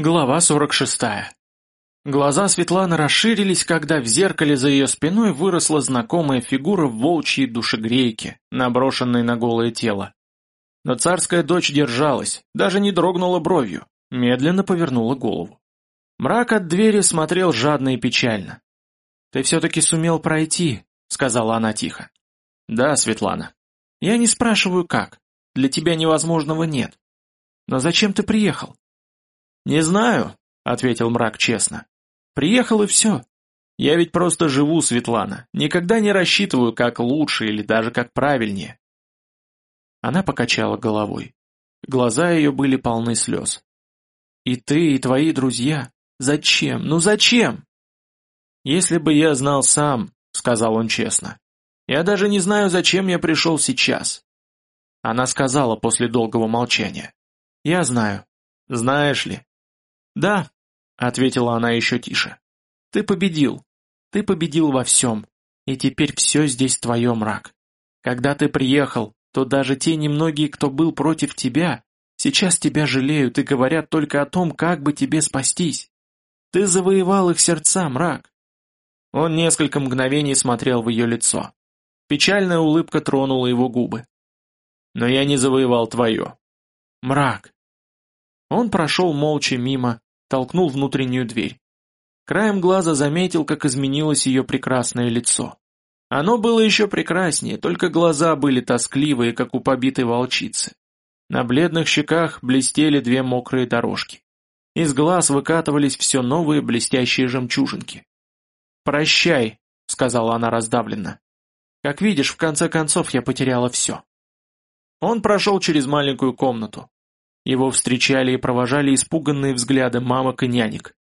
Глава 46. Глаза Светланы расширились, когда в зеркале за ее спиной выросла знакомая фигура в волчьей душегрейке, наброшенной на голое тело. Но царская дочь держалась, даже не дрогнула бровью, медленно повернула голову. Мрак от двери смотрел жадно и печально. «Ты все-таки сумел пройти», — сказала она тихо. «Да, Светлана. Я не спрашиваю, как. Для тебя невозможного нет. Но зачем ты приехал?» «Не знаю», — ответил мрак честно. «Приехал и все. Я ведь просто живу, Светлана, никогда не рассчитываю, как лучше или даже как правильнее». Она покачала головой. Глаза ее были полны слез. «И ты, и твои друзья? Зачем? Ну зачем?» «Если бы я знал сам», — сказал он честно. «Я даже не знаю, зачем я пришел сейчас». Она сказала после долгого молчания. «Я знаю. Знаешь ли, «Да», — ответила она еще тише. «Ты победил. Ты победил во всем. И теперь все здесь твое, мрак. Когда ты приехал, то даже те немногие, кто был против тебя, сейчас тебя жалеют и говорят только о том, как бы тебе спастись. Ты завоевал их сердца, мрак». Он несколько мгновений смотрел в ее лицо. Печальная улыбка тронула его губы. «Но я не завоевал твое». «Мрак». Он прошел молча мимо, толкнул внутреннюю дверь. Краем глаза заметил, как изменилось ее прекрасное лицо. Оно было еще прекраснее, только глаза были тоскливые, как у побитой волчицы. На бледных щеках блестели две мокрые дорожки. Из глаз выкатывались все новые блестящие жемчужинки. «Прощай», — сказала она раздавленно. «Как видишь, в конце концов я потеряла все». Он прошел через маленькую комнату. Его встречали и провожали испуганные взгляды мамок и нянек.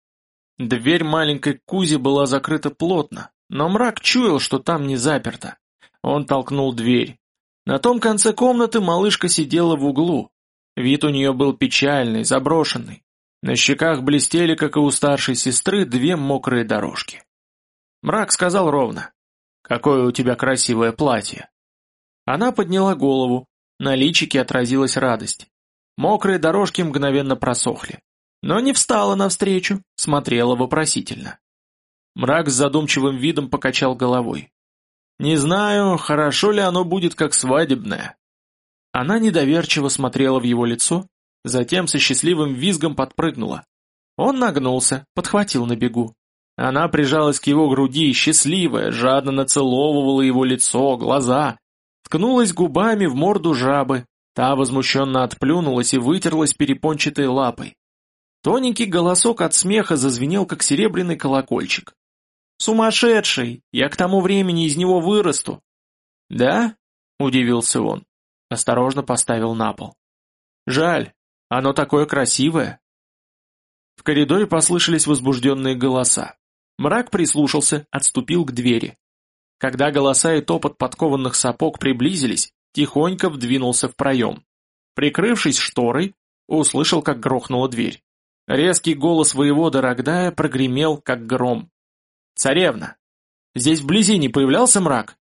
Дверь маленькой Кузи была закрыта плотно, но мрак чуял, что там не заперто. Он толкнул дверь. На том конце комнаты малышка сидела в углу. Вид у нее был печальный, заброшенный. На щеках блестели, как и у старшей сестры, две мокрые дорожки. Мрак сказал ровно. «Какое у тебя красивое платье!» Она подняла голову, на личике отразилась радость. Мокрые дорожки мгновенно просохли. Но не встала навстречу, смотрела вопросительно. Мрак с задумчивым видом покачал головой. «Не знаю, хорошо ли оно будет как свадебное». Она недоверчиво смотрела в его лицо, затем со счастливым визгом подпрыгнула. Он нагнулся, подхватил на бегу. Она прижалась к его груди, счастливая, жадно нацеловывала его лицо, глаза, ткнулась губами в морду жабы, Та возмущенно отплюнулась и вытерлась перепончатой лапой. Тоненький голосок от смеха зазвенел, как серебряный колокольчик. «Сумасшедший! Я к тому времени из него вырасту!» «Да?» — удивился он. Осторожно поставил на пол. «Жаль, оно такое красивое!» В коридоре послышались возбужденные голоса. Мрак прислушался, отступил к двери. Когда голоса и топот подкованных сапог приблизились, тихонько вдвинулся в проем. Прикрывшись шторой, услышал, как грохнула дверь. Резкий голос воевода Рогдая прогремел, как гром. «Царевна! Здесь вблизи не появлялся мрак?»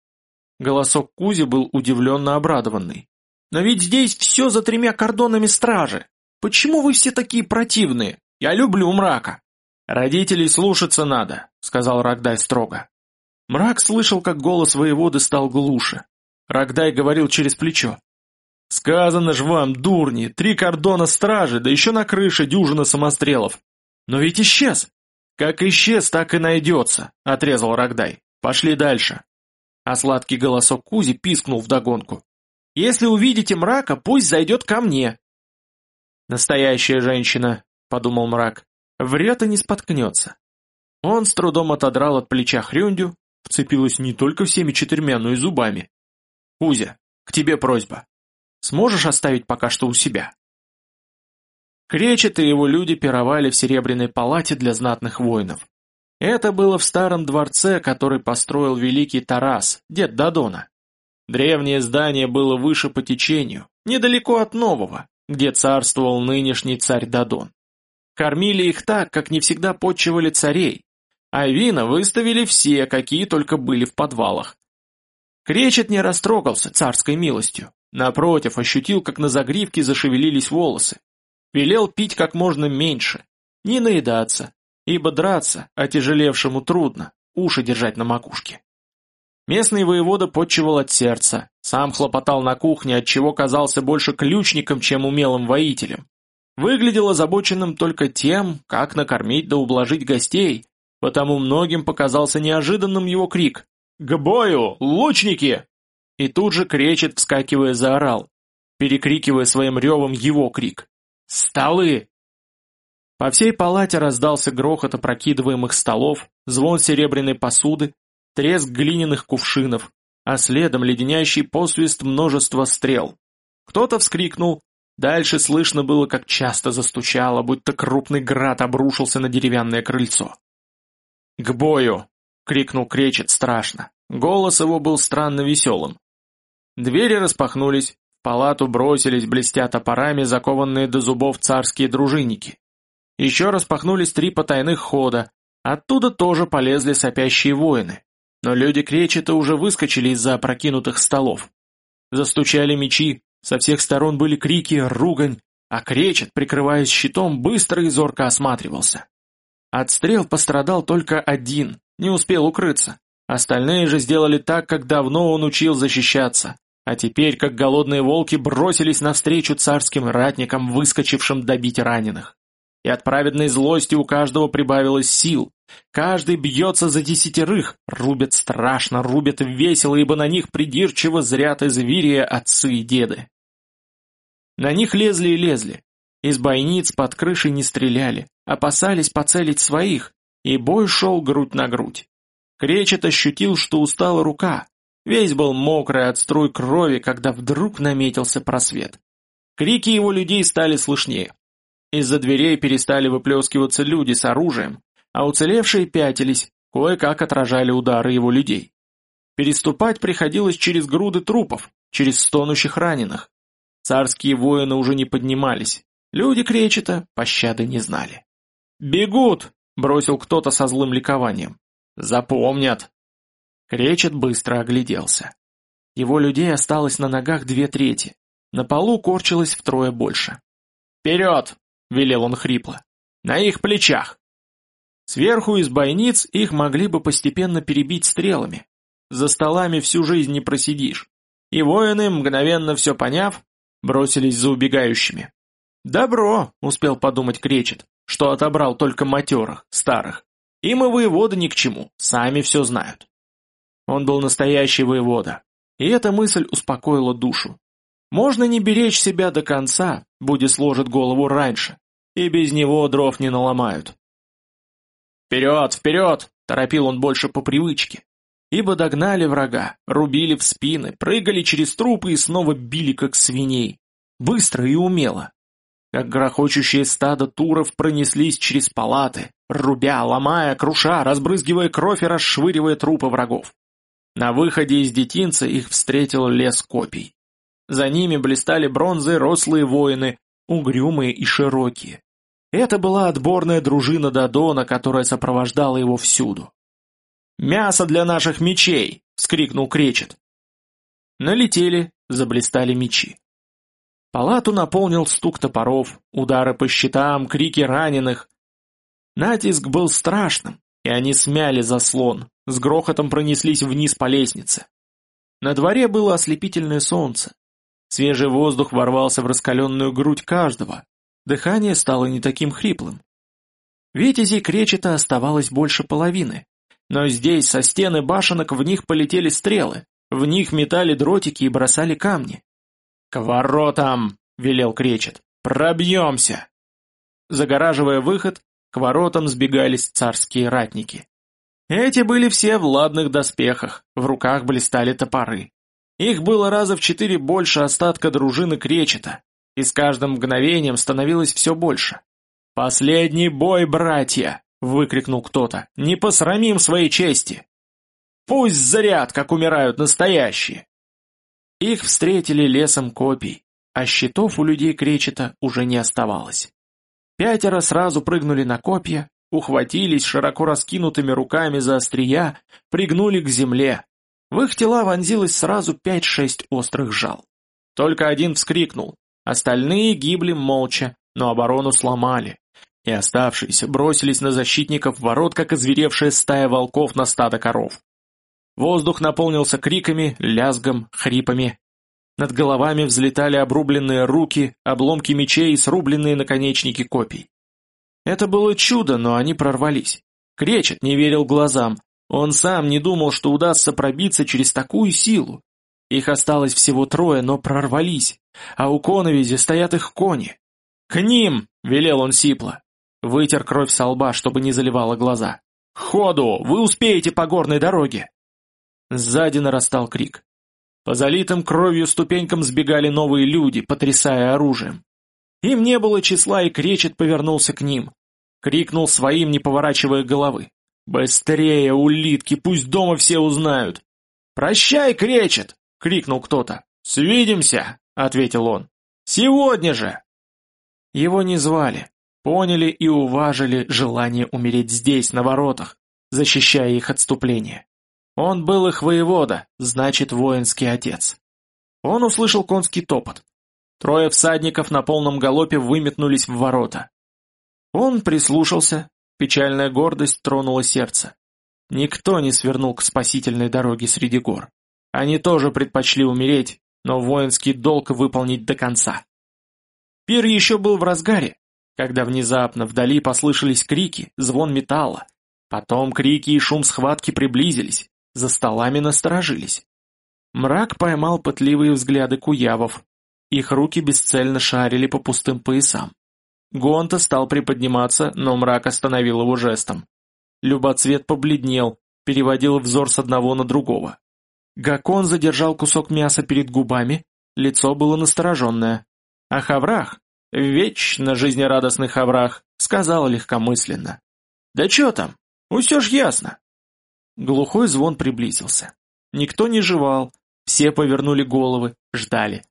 Голосок Кузи был удивленно обрадованный. «Но ведь здесь все за тремя кордонами стражи! Почему вы все такие противные? Я люблю мрака!» «Родителей слушаться надо», — сказал Рогдай строго. Мрак слышал, как голос воеводы стал глуше. Рогдай говорил через плечо. «Сказано ж вам, дурни, три кордона стражи, да еще на крыше дюжина самострелов. Но ведь исчез!» «Как исчез, так и найдется», — отрезал Рогдай. «Пошли дальше». А сладкий голосок Кузи пискнул вдогонку. «Если увидите мрака, пусть зайдет ко мне». «Настоящая женщина», — подумал мрак, — «врет и не споткнется». Он с трудом отодрал от плеча Хрюндю, вцепилась не только всеми четырьмя, но и зубами. Кузя, к тебе просьба. Сможешь оставить пока что у себя?» Кречет и его люди пировали в серебряной палате для знатных воинов. Это было в старом дворце, который построил великий Тарас, дед Дадона. Древнее здание было выше по течению, недалеко от нового, где царствовал нынешний царь Дадон. Кормили их так, как не всегда подчивали царей, а вина выставили все, какие только были в подвалах. Кречет не растрогался царской милостью. Напротив, ощутил, как на загривке зашевелились волосы. Велел пить как можно меньше. ни наедаться, ибо драться отяжелевшему трудно, уши держать на макушке. Местный воевода подчевал от сердца, сам хлопотал на кухне, отчего казался больше ключником, чем умелым воителем. Выглядел озабоченным только тем, как накормить да ублажить гостей, потому многим показался неожиданным его крик «К бою, лучники!» И тут же кречет, вскакивая, заорал, перекрикивая своим ревом его крик «Столы!» По всей палате раздался грохот опрокидываемых столов, звон серебряной посуды, треск глиняных кувшинов, а следом леденящий посвист множества стрел. Кто-то вскрикнул, дальше слышно было, как часто застучало, будто крупный град обрушился на деревянное крыльцо. «К бою!» — крикнул Кречет страшно. Голос его был странно веселым. Двери распахнулись, в палату бросились, блестя топорами, закованные до зубов царские дружинники. Еще распахнулись три потайных хода, оттуда тоже полезли сопящие воины. Но люди Кречета уже выскочили из-за опрокинутых столов. Застучали мечи, со всех сторон были крики, ругань, а Кречет, прикрываясь щитом, быстро и зорко осматривался. От стрел пострадал только один, не успел укрыться. Остальные же сделали так, как давно он учил защищаться, а теперь, как голодные волки, бросились навстречу царским ратникам, выскочившим добить раненых. И от праведной злости у каждого прибавилось сил, Каждый бьется за десятерых, рубят страшно, рубят весело, ибо на них придирчиво зрят извирия отцы и деды. На них лезли и лезли. Из бойниц под крышей не стреляли, опасались поцелить своих, и бой шел грудь на грудь. Кречет ощутил, что устала рука, весь был мокрый от струй крови, когда вдруг наметился просвет. Крики его людей стали слышнее. Из-за дверей перестали выплескиваться люди с оружием, а уцелевшие пятились, кое-как отражали удары его людей. Переступать приходилось через груды трупов, через стонущих раненых. Царские воины уже не поднимались, люди кречета пощады не знали. «Бегут!» — бросил кто-то со злым ликованием. «Запомнят!» Кречет быстро огляделся. Его людей осталось на ногах две трети. На полу корчилось втрое больше. «Вперед!» — велел он хрипло. «На их плечах!» Сверху из бойниц их могли бы постепенно перебить стрелами. За столами всю жизнь не просидишь. И воины, мгновенно все поняв, бросились за убегающими. «Добро», — успел подумать Кречет, что отобрал только матерых, старых. Им и воевода ни к чему, сами все знают. Он был настоящий воевода, и эта мысль успокоила душу. Можно не беречь себя до конца, Буди сложит голову раньше, и без него дров не наломают. «Вперед, вперед!» — торопил он больше по привычке. Ибо догнали врага, рубили в спины, прыгали через трупы и снова били, как свиней. Быстро и умело. Как грохочущие стадо туров пронеслись через палаты, рубя, ломая, круша, разбрызгивая кровь и расшвыривая трупы врагов. На выходе из детинца их встретил лес копий. За ними блистали бронзы рослые воины, угрюмые и широкие. Это была отборная дружина Дадона, которая сопровождала его всюду. «Мясо для наших мечей!» — вскрикнул Кречет. Налетели, заблистали мечи. Палату наполнил стук топоров, удары по щитам, крики раненых. Натиск был страшным, и они смяли заслон, с грохотом пронеслись вниз по лестнице. На дворе было ослепительное солнце. Свежий воздух ворвался в раскаленную грудь каждого, Дыхание стало не таким хриплым. Витязей кречета оставалось больше половины. Но здесь, со стены башенок, в них полетели стрелы, в них метали дротики и бросали камни. «К воротам!» — велел кречет. «Пробьемся!» Загораживая выход, к воротам сбегались царские ратники. Эти были все в ладных доспехах, в руках блистали топоры. Их было раза в четыре больше остатка дружины кречета, и с каждым мгновением становилось все больше. «Последний бой, братья!» — выкрикнул кто-то. «Не посрамим своей чести! Пусть заряд, как умирают настоящие!» Их встретили лесом копий, а щитов у людей кречета уже не оставалось. Пятеро сразу прыгнули на копья, ухватились широко раскинутыми руками за острия, пригнули к земле. В их тела вонзилось сразу пять-шесть острых жал. Только один вскрикнул Остальные гибли молча, но оборону сломали. и оставшиеся бросились на защитников ворот, как озверевшая стая волков на стадо коров. Воздух наполнился криками, лязгом, хрипами. Над головами взлетали обрубленные руки, обломки мечей и срубленные наконечники копий. Это было чудо, но они прорвались. Кречет не верил глазам. Он сам не думал, что удастся пробиться через такую силу. Их осталось всего трое, но прорвались, а у коновизи стоят их кони. «К ним!» — велел он сипло. Вытер кровь со лба, чтобы не заливало глаза. «Ходу! Вы успеете по горной дороге!» Сзади нарастал крик. По залитым кровью ступенькам сбегали новые люди, потрясая оружием. Им не было числа, и кречет повернулся к ним. Крикнул своим, не поворачивая головы. «Быстрее, улитки, пусть дома все узнают!» «Прощай, кречет!» — крикнул кто-то. «Свидимся!» — ответил он. «Сегодня же!» Его не звали, поняли и уважили желание умереть здесь, на воротах, защищая их отступление. Он был их воевода, значит воинский отец. Он услышал конский топот. Трое всадников на полном галопе выметнулись в ворота. Он прислушался, печальная гордость тронула сердце. Никто не свернул к спасительной дороге среди гор. Они тоже предпочли умереть, но воинский долг выполнить до конца. Пир еще был в разгаре, когда внезапно вдали послышались крики, звон металла. Потом крики и шум схватки приблизились, за столами насторожились. Мрак поймал пытливые взгляды куявов. Их руки бесцельно шарили по пустым поясам. Гонта стал приподниматься, но мрак остановил его жестом. Любоцвет побледнел, переводил взор с одного на другого. Гакон задержал кусок мяса перед губами, лицо было настороженное. А Хаврах, вечно жизнерадостный Хаврах, сказал легкомысленно. «Да чё там? Усё ж ясно. Глухой звон приблизился. Никто не жевал, все повернули головы, ждали.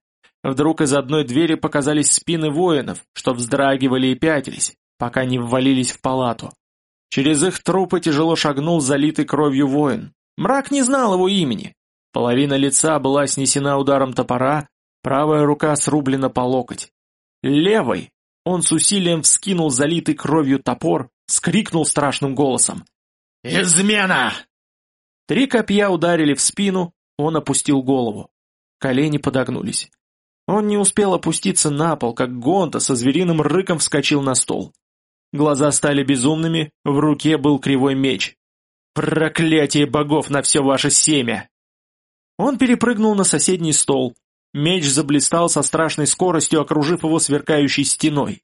Вдруг из одной двери показались спины воинов, что вздрагивали и пятились, пока не ввалились в палату. Через их трупы тяжело шагнул залитый кровью воин. Мрак не знал его имени. Половина лица была снесена ударом топора, правая рука срублена по локоть. Левой он с усилием вскинул залитый кровью топор, скрикнул страшным голосом. «Измена!» Три копья ударили в спину, он опустил голову. Колени подогнулись. Он не успел опуститься на пол, как Гонта со звериным рыком вскочил на стол. Глаза стали безумными, в руке был кривой меч. «Проклятие богов на все ваше семя!» Он перепрыгнул на соседний стол. Меч заблистал со страшной скоростью, окружив его сверкающей стеной.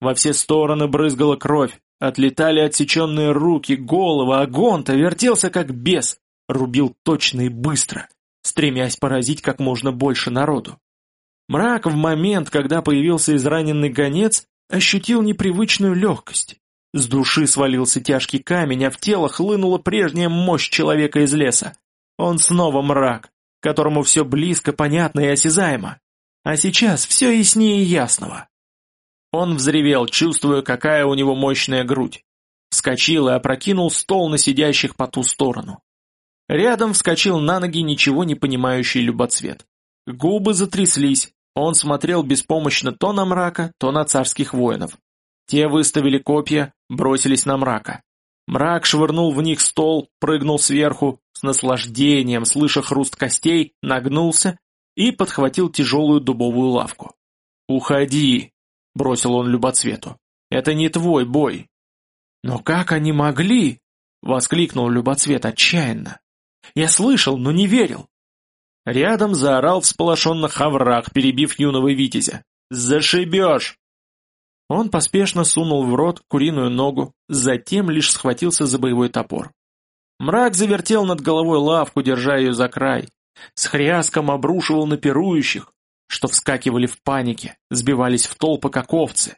Во все стороны брызгала кровь, Отлетали отсеченные руки, голова, а Гонта вертелся как бес, рубил точно и быстро, стремясь поразить как можно больше народу. Мрак в момент, когда появился израненный гонец, ощутил непривычную легкость. С души свалился тяжкий камень, а в тело хлынула прежняя мощь человека из леса. Он снова мрак, которому все близко, понятно и осязаемо. А сейчас все яснее ясного. Он взревел, чувствуя, какая у него мощная грудь. Вскочил и опрокинул стол на сидящих по ту сторону. Рядом вскочил на ноги ничего не понимающий любоцвет. Губы затряслись, он смотрел беспомощно то на мрака, то на царских воинов. Те выставили копья, бросились на мрака. Мрак швырнул в них стол, прыгнул сверху, с наслаждением, слыша хруст костей, нагнулся и подхватил тяжелую дубовую лавку. «Уходи!» — бросил он Любоцвету. «Это не твой бой!» «Но как они могли?» — воскликнул Любоцвет отчаянно. «Я слышал, но не верил!» Рядом заорал всполошенно хаврах, перебив юного витязя. «Зашибешь!» Он поспешно сунул в рот куриную ногу, затем лишь схватился за боевой топор. Мрак завертел над головой лавку, держа ее за край. С хряском обрушивал на пирующих, что вскакивали в панике, сбивались в толпы, как овцы.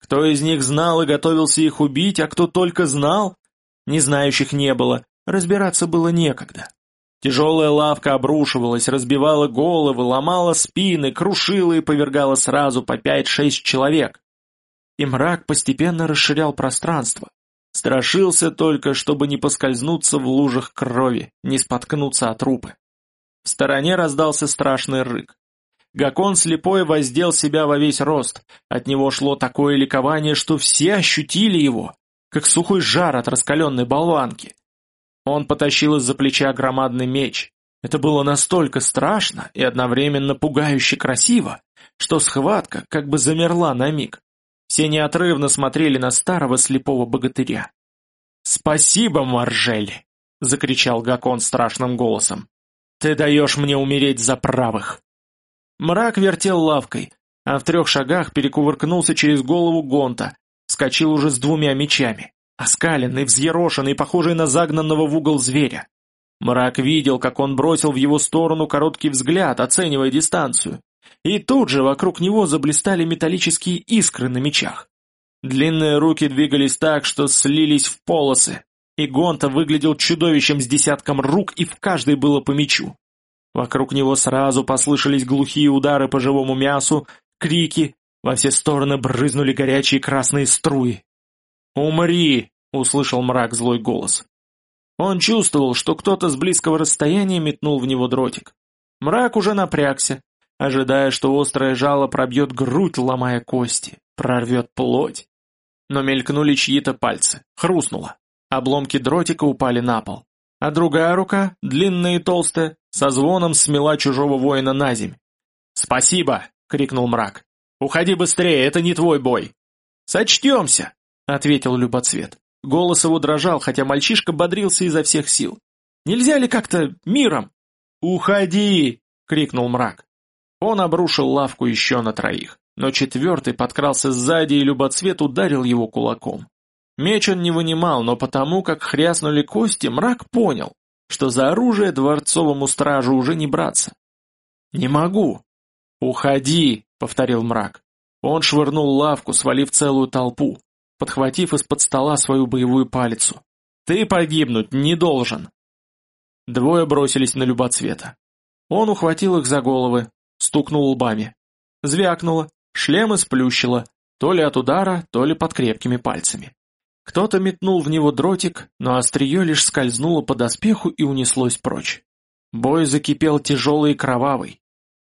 Кто из них знал и готовился их убить, а кто только знал? Не знающих не было, разбираться было некогда. Тяжелая лавка обрушивалась, разбивала головы, ломала спины, крушила и повергала сразу по пять-шесть человек. И мрак постепенно расширял пространство. Страшился только, чтобы не поскользнуться в лужах крови, не споткнуться от трупы. В стороне раздался страшный рык. Гакон слепой воздел себя во весь рост. От него шло такое ликование, что все ощутили его, как сухой жар от раскаленной болванки. Он потащил из-за плеча громадный меч. Это было настолько страшно и одновременно пугающе красиво, что схватка как бы замерла на миг. Все неотрывно смотрели на старого слепого богатыря. «Спасибо, Маржель!» — закричал Гакон страшным голосом. «Ты даешь мне умереть за правых!» Мрак вертел лавкой, а в трех шагах перекувыркнулся через голову Гонта, вскочил уже с двумя мечами, оскаленный, взъерошенный, похожий на загнанного в угол зверя. Мрак видел, как он бросил в его сторону короткий взгляд, оценивая дистанцию. И тут же вокруг него заблистали металлические искры на мечах. Длинные руки двигались так, что слились в полосы, и Гонта выглядел чудовищем с десятком рук, и в каждой было по мечу. Вокруг него сразу послышались глухие удары по живому мясу, крики, во все стороны брызнули горячие красные струи. «Умри!» — услышал мрак злой голос. Он чувствовал, что кто-то с близкого расстояния метнул в него дротик. Мрак уже напрягся, ожидая, что острое жало пробьет грудь, ломая кости, прорвет плоть. Но мелькнули чьи-то пальцы, хрустнуло. Обломки дротика упали на пол. А другая рука, длинная и толстая, со звоном смела чужого воина на земь. «Спасибо!» — крикнул мрак. «Уходи быстрее, это не твой бой!» «Сочтемся!» — ответил Любоцвет. Голос его дрожал, хотя мальчишка бодрился изо всех сил. «Нельзя ли как-то миром?» «Уходи!» — крикнул мрак. Он обрушил лавку еще на троих, но четвертый подкрался сзади и Любоцвет ударил его кулаком. Меч он не вынимал, но потому, как хряснули кости, мрак понял, что за оружие дворцовому стражу уже не браться. «Не могу!» «Уходи!» — повторил мрак. Он швырнул лавку, свалив целую толпу, подхватив из-под стола свою боевую палицу. «Ты погибнуть не должен!» Двое бросились на любоцвета. Он ухватил их за головы, стукнул лбами. Звякнуло, шлемы сплющило, то ли от удара, то ли под крепкими пальцами. Кто-то метнул в него дротик, но острие лишь скользнуло по доспеху и унеслось прочь. Бой закипел тяжелый и кровавый.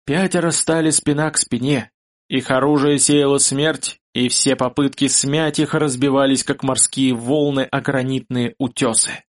Пятеро стали спина к спине. Их оружие сеяло смерть, и все попытки смять их разбивались, как морские волны о гранитные утесы.